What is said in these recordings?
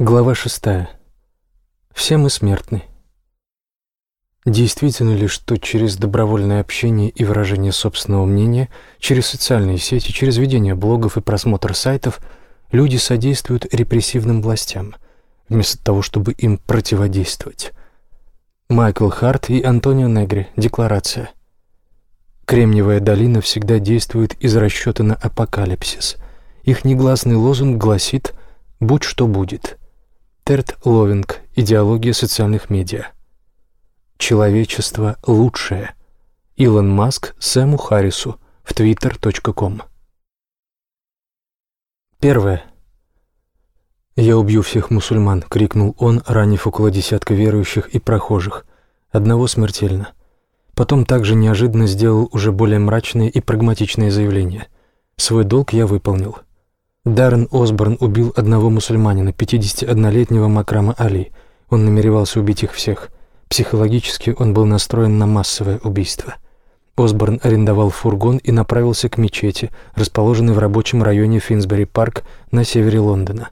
Глава шестая. Все мы смертны. Действительно ли, что через добровольное общение и выражение собственного мнения, через социальные сети, через ведение блогов и просмотр сайтов люди содействуют репрессивным властям, вместо того, чтобы им противодействовать? Майкл Харт и Антонио Негри. Декларация. Кремниевая долина всегда действует из расчета на апокалипсис. Их негласный лозунг гласит «Будь что будет». Терт Ловинг. Идеология социальных медиа. Человечество лучшее. Илон Маск Сэму Харрису в twitter.com. Первое. «Я убью всех мусульман», — крикнул он, ранив около десятка верующих и прохожих. Одного смертельно. Потом также неожиданно сделал уже более мрачные и прагматичные заявления. «Свой долг я выполнил. Даррен Осборн убил одного мусульманина, 51-летнего Макрама Али. Он намеревался убить их всех. Психологически он был настроен на массовое убийство. Осборн арендовал фургон и направился к мечети, расположенной в рабочем районе Финсбери-парк на севере Лондона.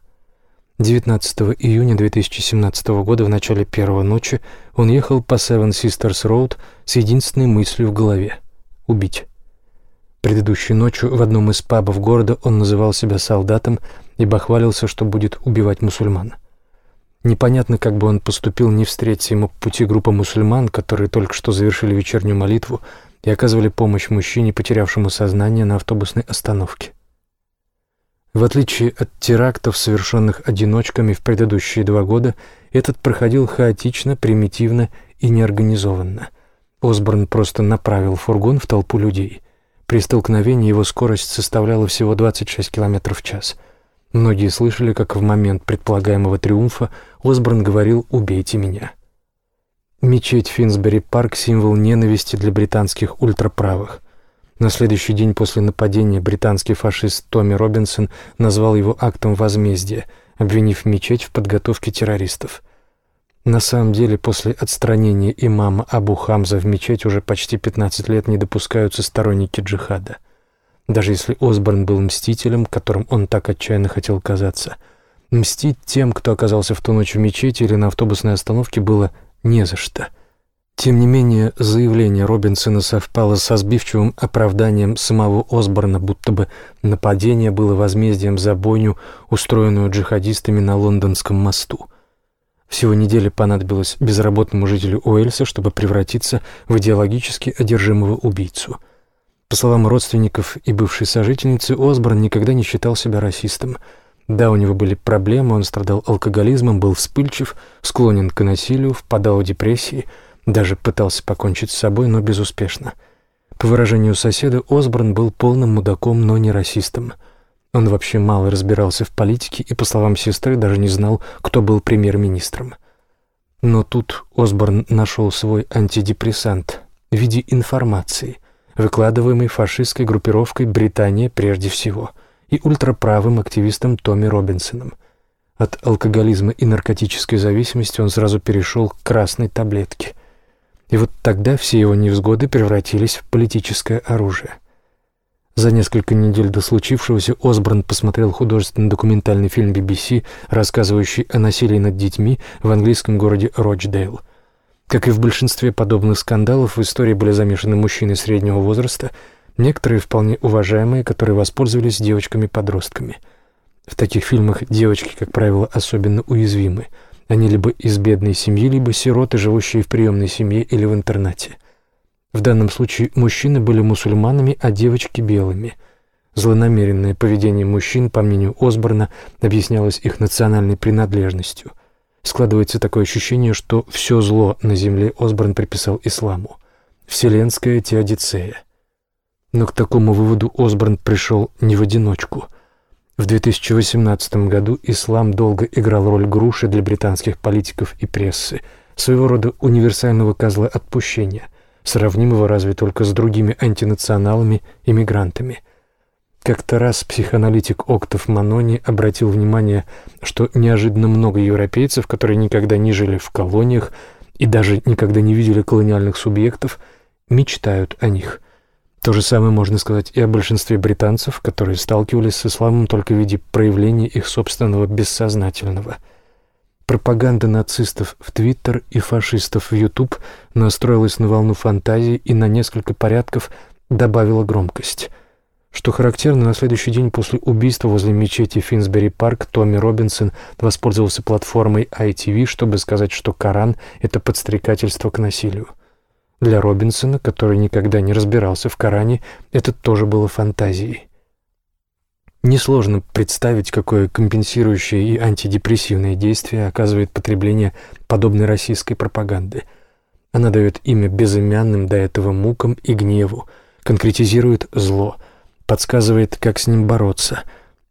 19 июня 2017 года в начале первой ночи он ехал по Seven Sisters Road с единственной мыслью в голове — убить. Предыдущей ночью в одном из пабов города он называл себя солдатом и бахвалился, что будет убивать мусульман. Непонятно, как бы он поступил, не встретиться ему пути группа мусульман, которые только что завершили вечернюю молитву и оказывали помощь мужчине, потерявшему сознание на автобусной остановке. В отличие от терактов, совершенных одиночками в предыдущие два года, этот проходил хаотично, примитивно и неорганизованно. Осборн просто направил фургон в толпу людей — при столкновении его скорость составляла всего 26 км в час. Многие слышали, как в момент предполагаемого триумфа Осборн говорил «убейте меня». Мечеть Финсбери-парк – символ ненависти для британских ультраправых. На следующий день после нападения британский фашист Томми Робинсон назвал его актом возмездия, обвинив мечеть в подготовке террористов – на самом деле, после отстранения имама Абу Хамза в мечеть уже почти 15 лет не допускаются сторонники джихада. Даже если Осборн был мстителем, которым он так отчаянно хотел казаться, мстить тем, кто оказался в ту ночь в мечети или на автобусной остановке, было не за что. Тем не менее, заявление Робинсона совпало со сбивчивым оправданием самого Осборна, будто бы нападение было возмездием за бойню, устроенную джихадистами на Лондонском мосту. Всего недели понадобилось безработному жителю Уэльса, чтобы превратиться в идеологически одержимого убийцу. По словам родственников и бывшей сожительницы, Осборн никогда не считал себя расистом. Да, у него были проблемы, он страдал алкоголизмом, был вспыльчив, склонен к насилию, впадал в депрессии, даже пытался покончить с собой, но безуспешно. По выражению соседа, Осборн был полным мудаком, но не расистом – он вообще мало разбирался в политике и, по словам сестры, даже не знал, кто был премьер-министром. Но тут Осборн нашел свой антидепрессант в виде информации, выкладываемой фашистской группировкой «Британия» прежде всего и ультраправым активистом Томми Робинсоном. От алкоголизма и наркотической зависимости он сразу перешел к красной таблетке. И вот тогда все его невзгоды превратились в политическое оружие. За несколько недель до случившегося Осборн посмотрел художественный документальный фильм BBC, рассказывающий о насилии над детьми в английском городе Рочдейл. Как и в большинстве подобных скандалов, в истории были замешаны мужчины среднего возраста, некоторые вполне уважаемые, которые воспользовались девочками-подростками. В таких фильмах девочки, как правило, особенно уязвимы. Они либо из бедной семьи, либо сироты, живущие в приемной семье или в интернате. В данном случае мужчины были мусульманами, а девочки — белыми. Злонамеренное поведение мужчин, по мнению Осборна, объяснялось их национальной принадлежностью. Складывается такое ощущение, что все зло на земле Осборн приписал исламу. Вселенская теодицея. Но к такому выводу Осборн пришел не в одиночку. В 2018 году ислам долго играл роль груши для британских политиков и прессы, своего рода универсального козла отпущения — сравнимого разве только с другими антинационалами и мигрантами. Как-то раз психоаналитик Октов Манони обратил внимание, что неожиданно много европейцев, которые никогда не жили в колониях и даже никогда не видели колониальных субъектов, мечтают о них. То же самое можно сказать и о большинстве британцев, которые сталкивались с исламом только в виде проявления их собственного бессознательного. Пропаганда нацистов в Твиттер и фашистов в Ютуб настроилась на волну фантазии и на несколько порядков добавила громкость. Что характерно, на следующий день после убийства возле мечети Финсбери-парк Томми Робинсон воспользовался платформой ITV, чтобы сказать, что Коран — это подстрекательство к насилию. Для Робинсона, который никогда не разбирался в Коране, это тоже было фантазией. Несложно представить, какое компенсирующее и антидепрессивное действие оказывает потребление подобной российской пропаганды. Она дает имя безымянным до этого мукам и гневу, конкретизирует зло, подсказывает, как с ним бороться,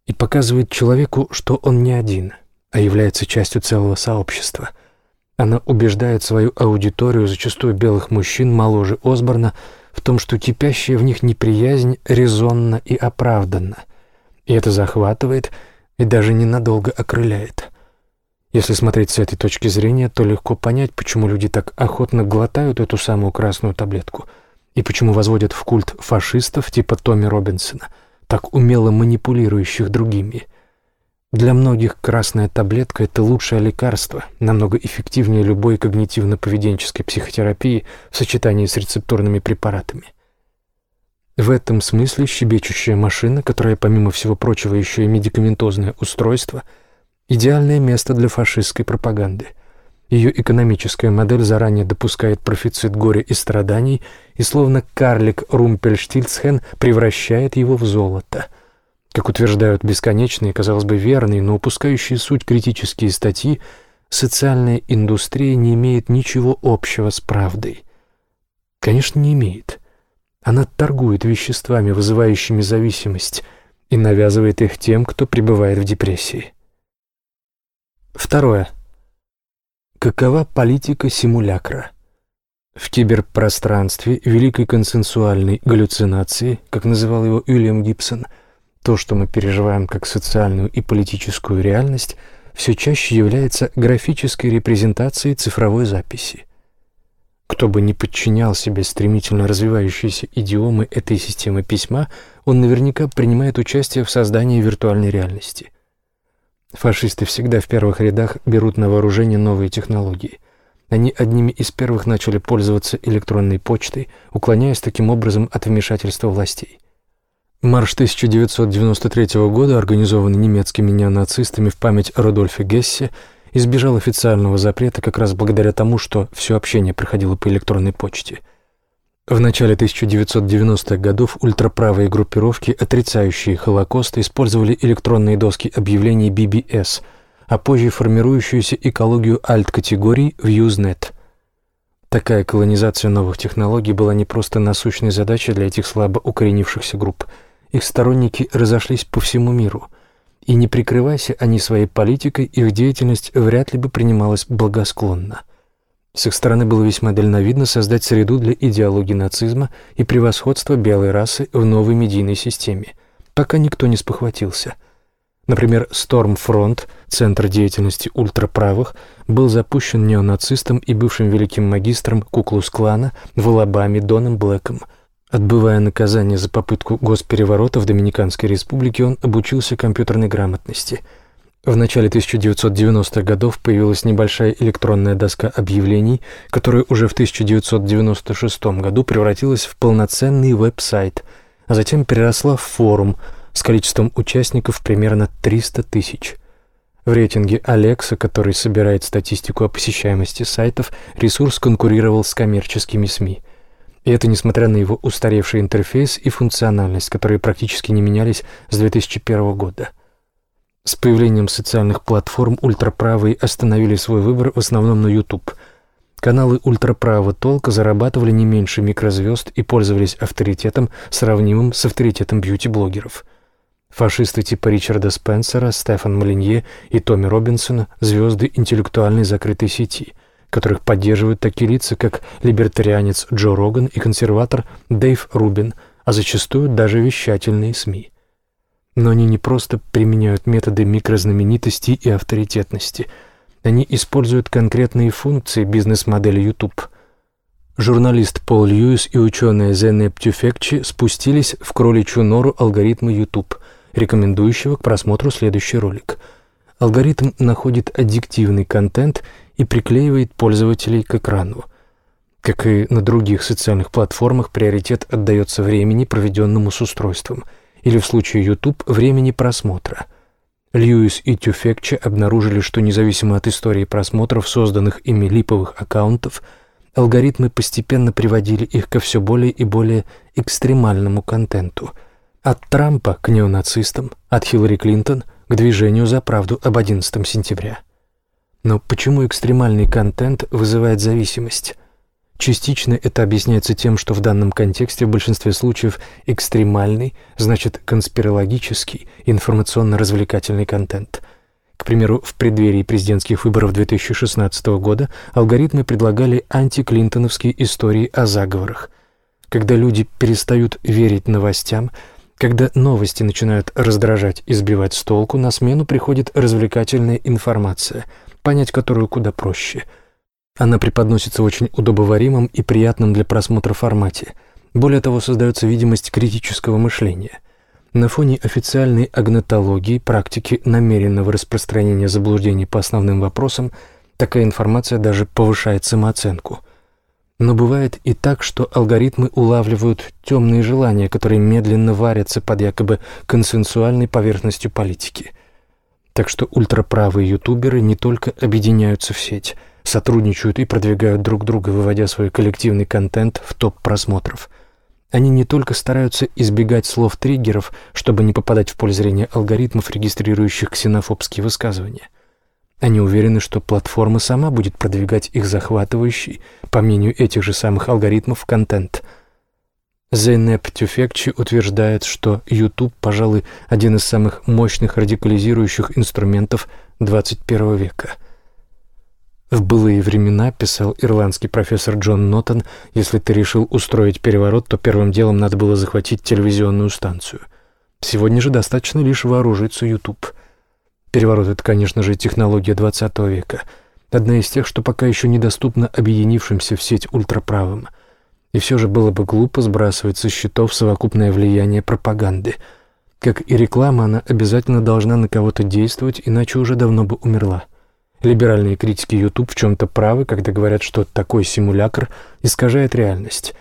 и показывает человеку, что он не один, а является частью целого сообщества. Она убеждает свою аудиторию, зачастую белых мужчин моложе Осборна, в том, что кипящая в них неприязнь резонна и оправданна – и это захватывает и даже ненадолго окрыляет. Если смотреть с этой точки зрения, то легко понять, почему люди так охотно глотают эту самую красную таблетку и почему возводят в культ фашистов типа Томми Робинсона, так умело манипулирующих другими. Для многих красная таблетка – это лучшее лекарство, намного эффективнее любой когнитивно-поведенческой психотерапии в сочетании с рецептурными препаратами – в этом смысле щебечущая машина, которая, помимо всего прочего, еще и медикаментозное устройство, идеальное место для фашистской пропаганды. Ее экономическая модель заранее допускает профицит горя и страданий, и словно карлик Румпельштильцхен превращает его в золото. Как утверждают бесконечные, казалось бы, верные, но упускающие суть критические статьи, социальная индустрия не имеет ничего общего с правдой. Конечно, не имеет. Она торгует веществами, вызывающими зависимость, и навязывает их тем, кто пребывает в депрессии. Второе. Какова политика симулякра? В киберпространстве великой консенсуальной галлюцинации, как называл его Уильям Гибсон, то, что мы переживаем как социальную и политическую реальность, все чаще является графической репрезентацией цифровой записи. Кто бы не подчинял себе стремительно развивающиеся идиомы этой системы письма, он наверняка принимает участие в создании виртуальной реальности. Фашисты всегда в первых рядах берут на вооружение новые технологии. Они одними из первых начали пользоваться электронной почтой, уклоняясь таким образом от вмешательства властей. Марш 1993 года, организованный немецкими неонацистами в память о Рудольфе Гессе, избежал официального запрета как раз благодаря тому, что все общение проходило по электронной почте. В начале 1990-х годов ультраправые группировки, отрицающие Холокост, использовали электронные доски объявлений BBS, а позже формирующуюся экологию альт-категорий в Usenet. Такая колонизация новых технологий была не просто насущной задачей для этих слабо укоренившихся групп. Их сторонники разошлись по всему миру – и не прикрывайся они своей политикой, их деятельность вряд ли бы принималась благосклонно. С их стороны было весьма дальновидно создать среду для идеологии нацизма и превосходства белой расы в новой медийной системе, пока никто не спохватился. Например, Стормфронт, центр деятельности ультраправых, был запущен неонацистом и бывшим великим магистром Куклус-клана в Алабаме Доном Блэком – Отбывая наказание за попытку госпереворота в Доминиканской республике, он обучился компьютерной грамотности. В начале 1990-х годов появилась небольшая электронная доска объявлений, которая уже в 1996 году превратилась в полноценный веб-сайт, а затем переросла в форум с количеством участников примерно 300 тысяч. В рейтинге Alexa, который собирает статистику о посещаемости сайтов, ресурс конкурировал с коммерческими СМИ – и это несмотря на его устаревший интерфейс и функциональность, которые практически не менялись с 2001 года. С появлением социальных платформ ультраправые остановили свой выбор в основном на YouTube. Каналы ультраправого толка зарабатывали не меньше микрозвезд и пользовались авторитетом, сравнимым с авторитетом бьюти-блогеров. Фашисты типа Ричарда Спенсера, Стефан Малинье и Томми Робинсона – звезды интеллектуальной закрытой сети – которых поддерживают такие лица, как либертарианец Джо Роган и консерватор Дэйв Рубин, а зачастую даже вещательные СМИ. Но они не просто применяют методы микрознаменитости и авторитетности. Они используют конкретные функции бизнес-модели YouTube. Журналист Пол Льюис и ученые Зене Птюфекчи спустились в кроличью нору алгоритма YouTube, рекомендующего к просмотру следующий ролик – Алгоритм находит аддиктивный контент и приклеивает пользователей к экрану. Как и на других социальных платформах, приоритет отдается времени, проведенному с устройством, или в случае YouTube – времени просмотра. Льюис и Тюфекче обнаружили, что независимо от истории просмотров, созданных ими липовых аккаунтов, алгоритмы постепенно приводили их ко все более и более экстремальному контенту. От Трампа к неонацистам, от Хиллари Клинтон к движению за правду об 11 сентября. Но почему экстремальный контент вызывает зависимость? Частично это объясняется тем, что в данном контексте в большинстве случаев экстремальный значит конспирологический, информационно-развлекательный контент. К примеру, в преддверии президентских выборов 2016 года алгоритмы предлагали антиклинтоновские истории о заговорах. Когда люди перестают верить новостям, когда новости начинают раздражать и сбивать с толку, на смену приходит развлекательная информация, понять которую куда проще – она преподносится в очень удобоваримом и приятном для просмотра формате. Более того, создается видимость критического мышления. На фоне официальной агнотологии, практики намеренного распространения заблуждений по основным вопросам, такая информация даже повышает самооценку. Но бывает и так, что алгоритмы улавливают темные желания, которые медленно варятся под якобы консенсуальной поверхностью политики. Так что ультраправые ютуберы не только объединяются в сеть – сотрудничают и продвигают друг друга, выводя свой коллективный контент в топ просмотров. Они не только стараются избегать слов-триггеров, чтобы не попадать в поле зрения алгоритмов, регистрирующих ксенофобские высказывания. Они уверены, что платформа сама будет продвигать их захватывающий, по мнению этих же самых алгоритмов, контент. Зейнеп Тюфекчи утверждает, что YouTube, пожалуй, один из самых мощных радикализирующих инструментов 21 века – в былые времена, писал ирландский профессор Джон Нотон, если ты решил устроить переворот, то первым делом надо было захватить телевизионную станцию. Сегодня же достаточно лишь вооружиться YouTube. Переворот — это, конечно же, технология 20 века. Одна из тех, что пока еще недоступна объединившимся в сеть ультраправым. И все же было бы глупо сбрасывать со счетов совокупное влияние пропаганды. Как и реклама, она обязательно должна на кого-то действовать, иначе уже давно бы умерла. Либеральные критики YouTube в чем-то правы, когда говорят, что такой симулятор искажает реальность.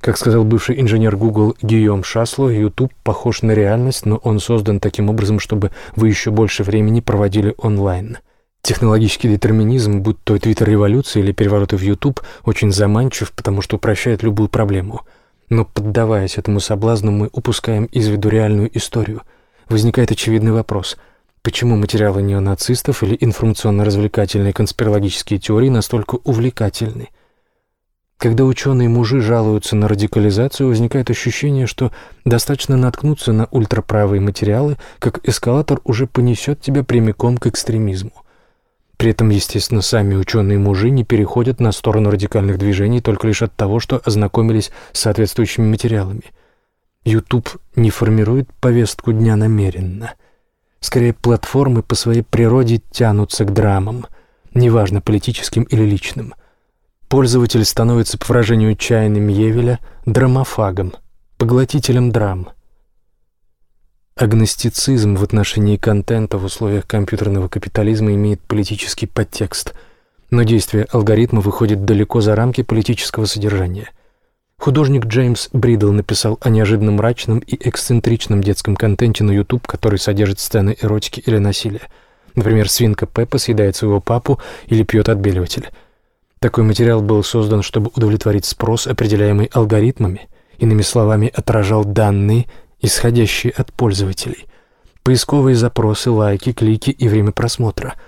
Как сказал бывший инженер Google Гийом Шасло, YouTube похож на реальность, но он создан таким образом, чтобы вы еще больше времени проводили онлайн. Технологический детерминизм, будь то твиттер-революция или перевороты в YouTube, очень заманчив, потому что упрощает любую проблему. Но поддаваясь этому соблазну, мы упускаем из виду реальную историю. Возникает очевидный вопрос – Почему материалы неонацистов или информационно-развлекательные конспирологические теории настолько увлекательны? Когда ученые-мужи жалуются на радикализацию, возникает ощущение, что достаточно наткнуться на ультраправые материалы, как эскалатор уже понесет тебя прямиком к экстремизму. При этом, естественно, сами ученые-мужи не переходят на сторону радикальных движений только лишь от того, что ознакомились с соответствующими материалами. YouTube не формирует повестку дня намеренно – Скорее, платформы по своей природе тянутся к драмам, неважно, политическим или личным. Пользователь становится, по выражению Чайны Мьевеля, драмофагом, поглотителем драм. Агностицизм в отношении контента в условиях компьютерного капитализма имеет политический подтекст, но действие алгоритма выходит далеко за рамки политического содержания – Художник Джеймс Бридл написал о неожиданно мрачном и эксцентричном детском контенте на YouTube, который содержит сцены эротики или насилия. Например, свинка Пеппа съедает своего папу или пьет отбеливатель. Такой материал был создан, чтобы удовлетворить спрос, определяемый алгоритмами, иными словами, отражал данные, исходящие от пользователей. Поисковые запросы, лайки, клики и время просмотра –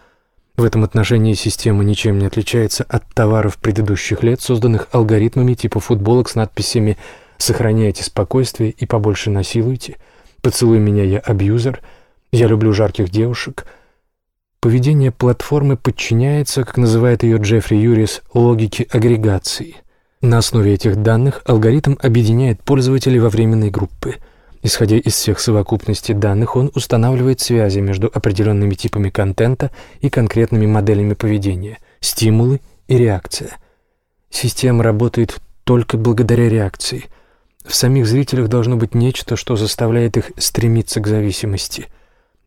в этом отношении система ничем не отличается от товаров предыдущих лет, созданных алгоритмами типа футболок с надписями «Сохраняйте спокойствие и побольше насилуйте», «Поцелуй меня, я абьюзер», «Я люблю жарких девушек». Поведение платформы подчиняется, как называет ее Джеффри Юрис, логике агрегации. На основе этих данных алгоритм объединяет пользователей во временные группы – Исходя из всех совокупностей данных, он устанавливает связи между определенными типами контента и конкретными моделями поведения, стимулы и реакция. Система работает только благодаря реакции. В самих зрителях должно быть нечто, что заставляет их стремиться к зависимости.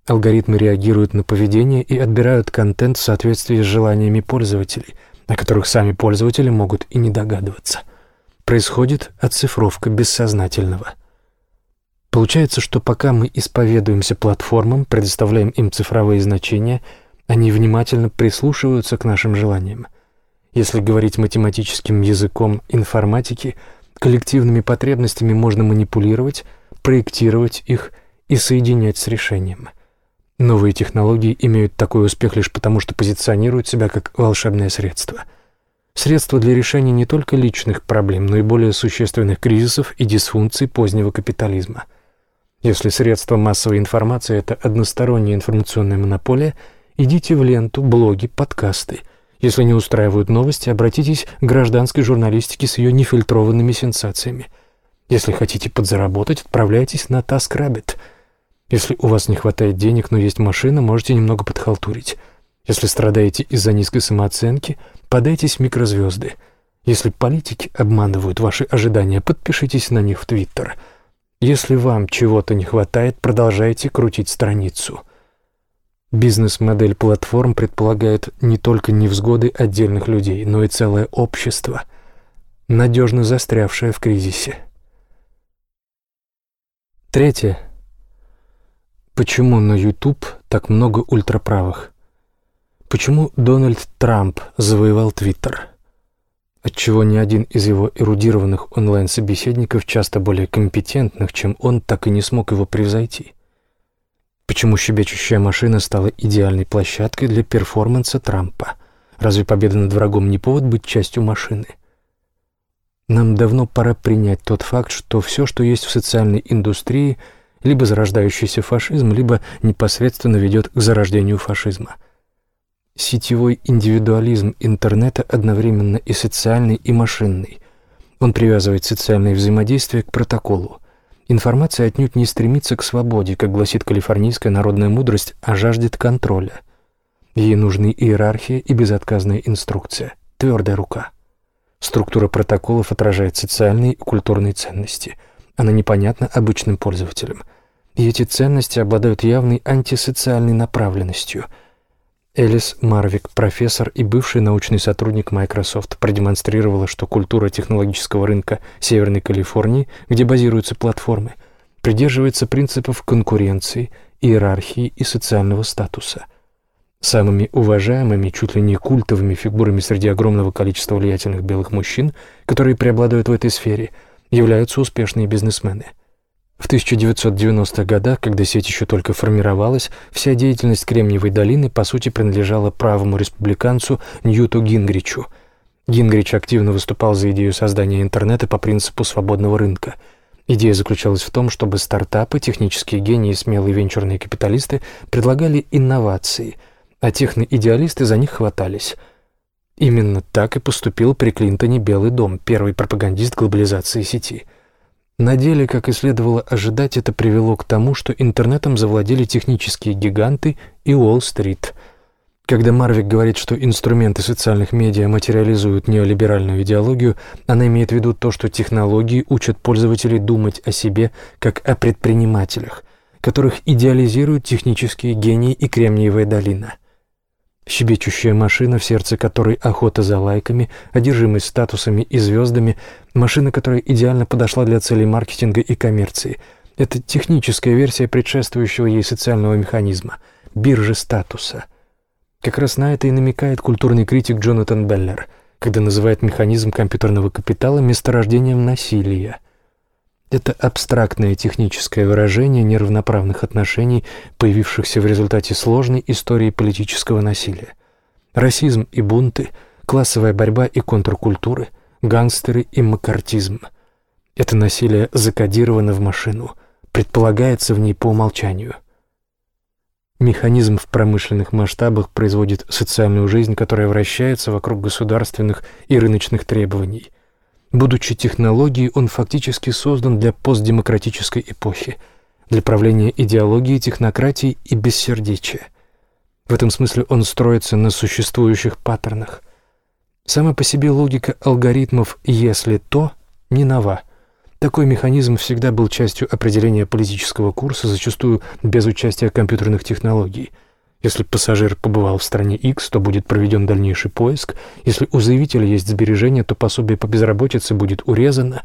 Алгоритмы реагируют на поведение и отбирают контент в соответствии с желаниями пользователей, о которых сами пользователи могут и не догадываться. Происходит оцифровка бессознательного. Получается, что пока мы исповедуемся платформам, предоставляем им цифровые значения, они внимательно прислушиваются к нашим желаниям. Если говорить математическим языком информатики, коллективными потребностями можно манипулировать, проектировать их и соединять с решением – Новые технологии имеют такой успех лишь потому, что позиционируют себя как волшебное средство. Средство для решения не только личных проблем, но и более существенных кризисов и дисфункций позднего капитализма. Если средство массовой информации – это односторонняя информационная монополия, идите в ленту, блоги, подкасты. Если не устраивают новости, обратитесь к гражданской журналистике с ее нефильтрованными сенсациями. Если хотите подзаработать, отправляйтесь на TaskRabbit – если у вас не хватает денег, но есть машина, можете немного подхалтурить. Если страдаете из-за низкой самооценки, подайтесь в микрозвезды. Если политики обманывают ваши ожидания, подпишитесь на них в Твиттер. Если вам чего-то не хватает, продолжайте крутить страницу. Бизнес-модель платформ предполагает не только невзгоды отдельных людей, но и целое общество, надежно застрявшее в кризисе. Третье. Почему на YouTube так много ультраправых? Почему Дональд Трамп завоевал Твиттер? Отчего ни один из его эрудированных онлайн-собеседников, часто более компетентных, чем он, так и не смог его превзойти? Почему щебечущая машина стала идеальной площадкой для перформанса Трампа? Разве победа над врагом не повод быть частью машины? Нам давно пора принять тот факт, что все, что есть в социальной индустрии – либо зарождающийся фашизм, либо непосредственно ведет к зарождению фашизма. Сетевой индивидуализм интернета одновременно и социальный, и машинный. Он привязывает социальное взаимодействие к протоколу. Информация отнюдь не стремится к свободе, как гласит калифорнийская народная мудрость, а жаждет контроля. Ей нужны иерархия и безотказная инструкция, твердая рука. Структура протоколов отражает социальные и культурные ценности – она непонятна обычным пользователям. И эти ценности обладают явной антисоциальной направленностью. Элис Марвик, профессор и бывший научный сотрудник Microsoft, продемонстрировала, что культура технологического рынка Северной Калифорнии, где базируются платформы, придерживается принципов конкуренции, иерархии и социального статуса. Самыми уважаемыми, чуть ли не культовыми фигурами среди огромного количества влиятельных белых мужчин, которые преобладают в этой сфере – являются успешные бизнесмены. В 1990-х годах, когда сеть еще только формировалась, вся деятельность Кремниевой долины по сути принадлежала правому республиканцу Ньюту Гингричу. Гингрич активно выступал за идею создания интернета по принципу свободного рынка. Идея заключалась в том, чтобы стартапы, технические гении и смелые венчурные капиталисты предлагали инновации, а техноидеалисты за них хватались – Именно так и поступил при Клинтоне Белый дом, первый пропагандист глобализации сети. На деле, как и следовало ожидать, это привело к тому, что интернетом завладели технические гиганты и Уолл-стрит. Когда Марвик говорит, что инструменты социальных медиа материализуют неолиберальную идеологию, она имеет в виду то, что технологии учат пользователей думать о себе как о предпринимателях, которых идеализируют технические гении и Кремниевая долина – Щебечущая машина, в сердце которой охота за лайками, одержимость статусами и звездами, машина, которая идеально подошла для целей маркетинга и коммерции. Это техническая версия предшествующего ей социального механизма – биржи статуса. Как раз на это и намекает культурный критик Джонатан Беллер, когда называет механизм компьютерного капитала месторождением насилия – это абстрактное техническое выражение неравноправных отношений, появившихся в результате сложной истории политического насилия. Расизм и бунты, классовая борьба и контркультуры, гангстеры и макартизм. Это насилие закодировано в машину, предполагается в ней по умолчанию. Механизм в промышленных масштабах производит социальную жизнь, которая вращается вокруг государственных и рыночных требований – Будучи технологией, он фактически создан для постдемократической эпохи, для правления идеологией, технократии и бессердечия. В этом смысле он строится на существующих паттернах. Сама по себе логика алгоритмов «если то» не нова. Такой механизм всегда был частью определения политического курса, зачастую без участия компьютерных технологий. Если пассажир побывал в стране X, то будет проведен дальнейший поиск. Если у заявителя есть сбережения, то пособие по безработице будет урезано.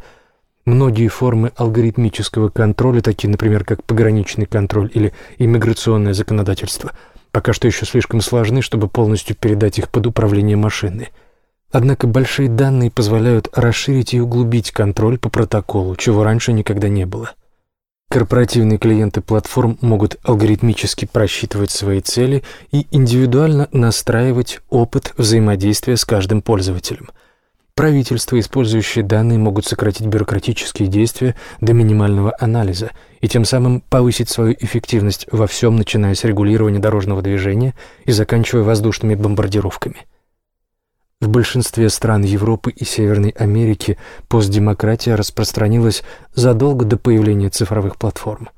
Многие формы алгоритмического контроля, такие, например, как пограничный контроль или иммиграционное законодательство, пока что еще слишком сложны, чтобы полностью передать их под управление машины – Однако большие данные позволяют расширить и углубить контроль по протоколу, чего раньше никогда не было. Корпоративные клиенты платформ могут алгоритмически просчитывать свои цели и индивидуально настраивать опыт взаимодействия с каждым пользователем. Правительства, использующие данные, могут сократить бюрократические действия до минимального анализа и тем самым повысить свою эффективность во всем, начиная с регулирования дорожного движения и заканчивая воздушными бомбардировками – в большинстве стран Европы и Северной Америки постдемократия распространилась задолго до появления цифровых платформ.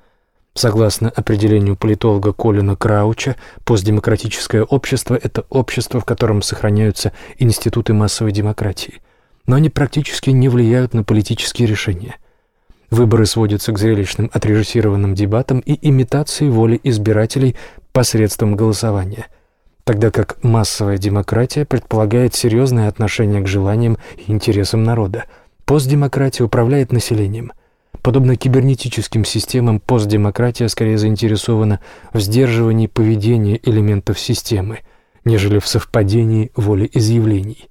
Согласно определению политолога Колина Крауча, постдемократическое общество – это общество, в котором сохраняются институты массовой демократии, но они практически не влияют на политические решения. Выборы сводятся к зрелищным отрежиссированным дебатам и имитации воли избирателей посредством голосования – тогда как массовая демократия предполагает серьезное отношение к желаниям и интересам народа. Постдемократия управляет населением. Подобно кибернетическим системам, постдемократия скорее заинтересована в сдерживании поведения элементов системы, нежели в совпадении воли изъявлений.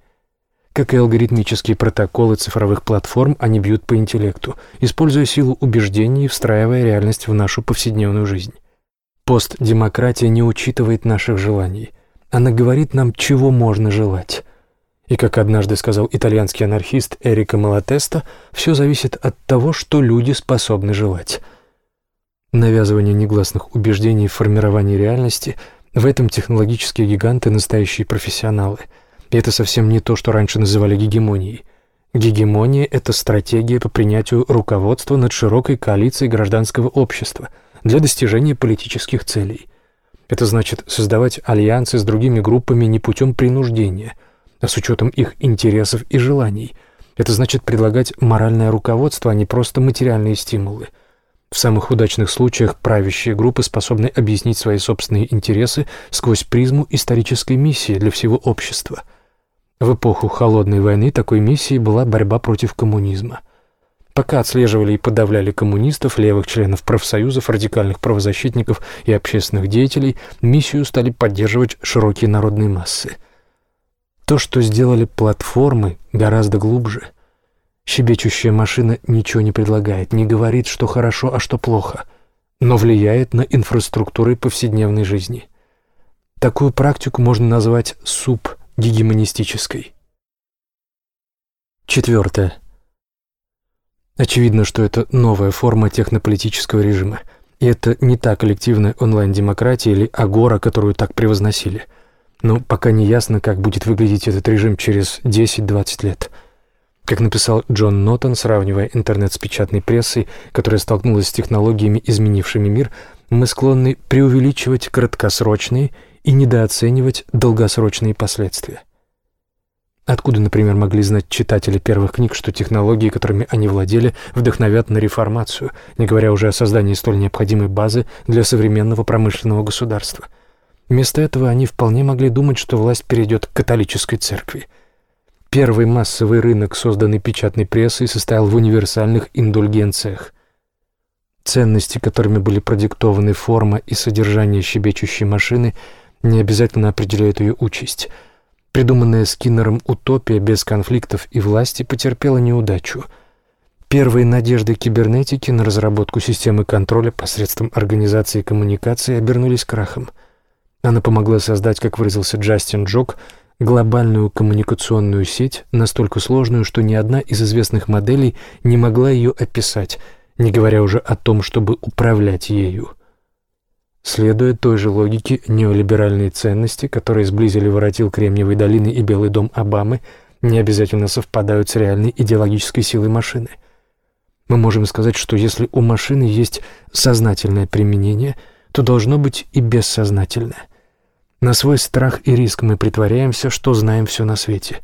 Как и алгоритмические протоколы цифровых платформ, они бьют по интеллекту, используя силу убеждений встраивая реальность в нашу повседневную жизнь. Постдемократия не учитывает наших желаний – она говорит нам, чего можно желать. И, как однажды сказал итальянский анархист Эрико Малатеста, все зависит от того, что люди способны желать. Навязывание негласных убеждений в формировании реальности – в этом технологические гиганты – настоящие профессионалы. И это совсем не то, что раньше называли гегемонией. Гегемония – это стратегия по принятию руководства над широкой коалицией гражданского общества для достижения политических целей – это значит создавать альянсы с другими группами не путем принуждения, а с учетом их интересов и желаний. Это значит предлагать моральное руководство, а не просто материальные стимулы. В самых удачных случаях правящие группы способны объяснить свои собственные интересы сквозь призму исторической миссии для всего общества. В эпоху Холодной войны такой миссией была борьба против коммунизма – Пока отслеживали и подавляли коммунистов, левых членов профсоюзов, радикальных правозащитников и общественных деятелей, миссию стали поддерживать широкие народные массы. То, что сделали платформы, гораздо глубже. Щебечущая машина ничего не предлагает, не говорит, что хорошо, а что плохо, но влияет на инфраструктуры повседневной жизни. Такую практику можно назвать субгегемонистической. Четвертое. Очевидно, что это новая форма технополитического режима. И это не та коллективная онлайн-демократия или агора, которую так превозносили. Но пока не ясно, как будет выглядеть этот режим через 10-20 лет. Как написал Джон Нотон, сравнивая интернет с печатной прессой, которая столкнулась с технологиями, изменившими мир, мы склонны преувеличивать краткосрочные и недооценивать долгосрочные последствия. Откуда, например, могли знать читатели первых книг, что технологии, которыми они владели, вдохновят на реформацию, не говоря уже о создании столь необходимой базы для современного промышленного государства? Вместо этого они вполне могли думать, что власть перейдет к католической церкви. Первый массовый рынок, созданный печатной прессой, состоял в универсальных индульгенциях. Ценности, которыми были продиктованы форма и содержание щебечущей машины, не обязательно определяют ее участь – Придуманная Скиннером утопия без конфликтов и власти потерпела неудачу. Первые надежды кибернетики на разработку системы контроля посредством организации коммуникации обернулись крахом. Она помогла создать, как выразился Джастин Джок, глобальную коммуникационную сеть, настолько сложную, что ни одна из известных моделей не могла ее описать, не говоря уже о том, чтобы управлять ею. Следуя той же логике, неолиберальные ценности, которые сблизили воротил Кремниевой долины и Белый дом Обамы, не обязательно совпадают с реальной идеологической силой машины. Мы можем сказать, что если у машины есть сознательное применение, то должно быть и бессознательное. На свой страх и риск мы притворяемся, что знаем все на свете.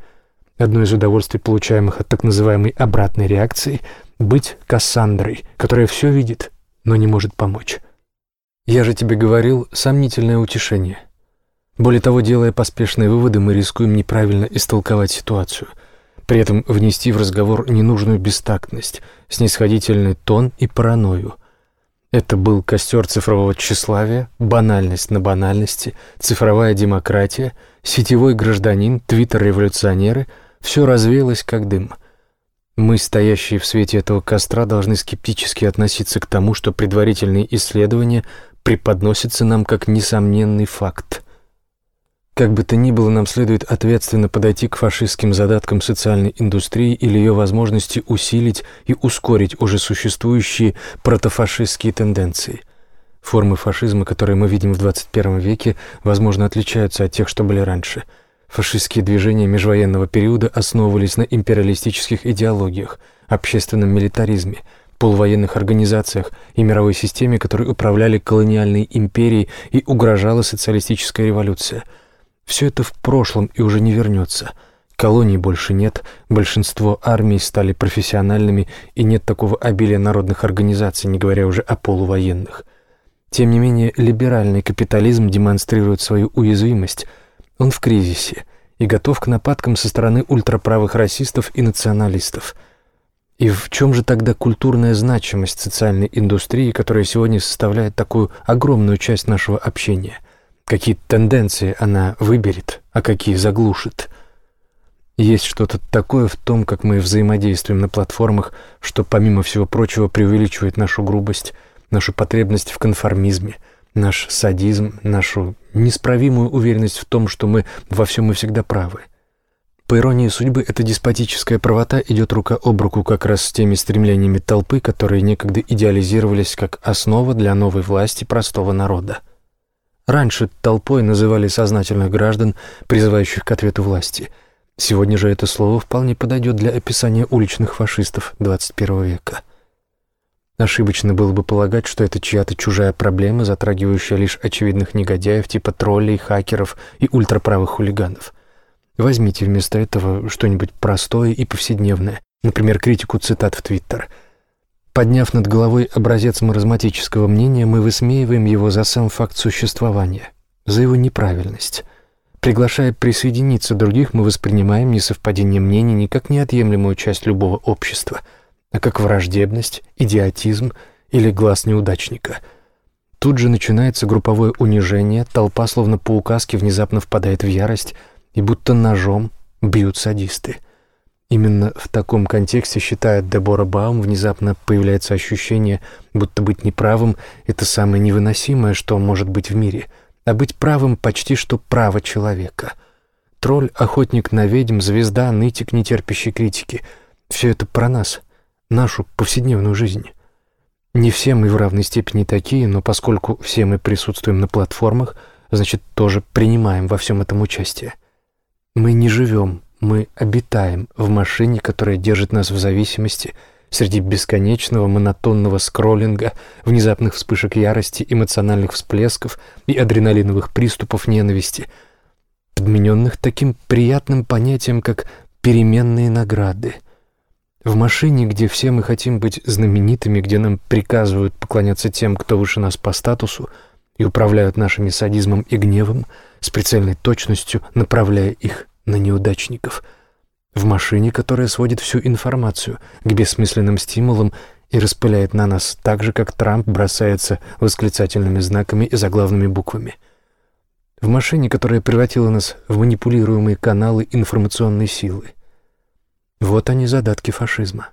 Одно из удовольствий, получаемых от так называемой обратной реакции – Быть Кассандрой, которая все видит, но не может помочь. Я же тебе говорил, сомнительное утешение. Более того, делая поспешные выводы, мы рискуем неправильно истолковать ситуацию, при этом внести в разговор ненужную бестактность, снисходительный тон и паранойю. Это был костер цифрового тщеславия, банальность на банальности, цифровая демократия, сетевой гражданин, твиттер-революционеры — все развеялось как дым. Мы, стоящие в свете этого костра, должны скептически относиться к тому, что предварительные исследования преподносятся нам как несомненный факт. Как бы то ни было, нам следует ответственно подойти к фашистским задаткам социальной индустрии или ее возможности усилить и ускорить уже существующие протофашистские тенденции. Формы фашизма, которые мы видим в 21 веке, возможно, отличаются от тех, что были раньше. Фашистские движения межвоенного периода основывались на империалистических идеологиях, общественном милитаризме, полувоенных организациях и мировой системе, которые управляли колониальной империей и угрожала социалистическая революция – все это в прошлом и уже не вернется. Колоний больше нет, большинство армий стали профессиональными, и нет такого обилия народных организаций, не говоря уже о полувоенных. Тем не менее, либеральный капитализм демонстрирует свою уязвимость. Он в кризисе и готов к нападкам со стороны ультраправых расистов и националистов. И в чем же тогда культурная значимость социальной индустрии, которая сегодня составляет такую огромную часть нашего общения – какие тенденции она выберет, а какие заглушит. Есть что-то такое в том, как мы взаимодействуем на платформах, что, помимо всего прочего, преувеличивает нашу грубость, нашу потребность в конформизме, наш садизм, нашу несправимую уверенность в том, что мы во всем и всегда правы. По иронии судьбы, эта деспотическая правота идет рука об руку как раз с теми стремлениями толпы, которые некогда идеализировались как основа для новой власти простого народа. Раньше толпой называли сознательных граждан, призывающих к ответу власти. Сегодня же это слово вполне подойдет для описания уличных фашистов XXI века. Ошибочно было бы полагать, что это чья-то чужая проблема, затрагивающая лишь очевидных негодяев типа троллей, хакеров и ультраправых хулиганов. Возьмите вместо этого что-нибудь простое и повседневное, например, критику цитат в Твиттер – Подняв над головой образец маразматического мнения, мы высмеиваем его за сам факт существования, за его неправильность. Приглашая присоединиться других, мы воспринимаем несовпадение мнений не как неотъемлемую часть любого общества, а как враждебность, идиотизм или глаз неудачника. Тут же начинается групповое унижение, толпа словно по указке внезапно впадает в ярость, и будто ножом бьют садисты — Именно в таком контексте, считает Дебора Баум, внезапно появляется ощущение, будто быть неправым — это самое невыносимое, что может быть в мире, а быть правым почти что право человека. Тролль, охотник на ведьм, звезда, нытик, нетерпящий критики — все это про нас, нашу повседневную жизнь. Не все мы в равной степени такие, но поскольку все мы присутствуем на платформах, значит, тоже принимаем во всем этом участие. Мы не живем мы обитаем в машине, которая держит нас в зависимости среди бесконечного монотонного скроллинга, внезапных вспышек ярости, эмоциональных всплесков и адреналиновых приступов ненависти, подмененных таким приятным понятием, как переменные награды. В машине, где все мы хотим быть знаменитыми, где нам приказывают поклоняться тем, кто выше нас по статусу, и управляют нашими садизмом и гневом, с прицельной точностью направляя их на неудачников. В машине, которая сводит всю информацию к бессмысленным стимулам и распыляет на нас так же, как Трамп бросается восклицательными знаками и заглавными буквами. В машине, которая превратила нас в манипулируемые каналы информационной силы. Вот они задатки фашизма.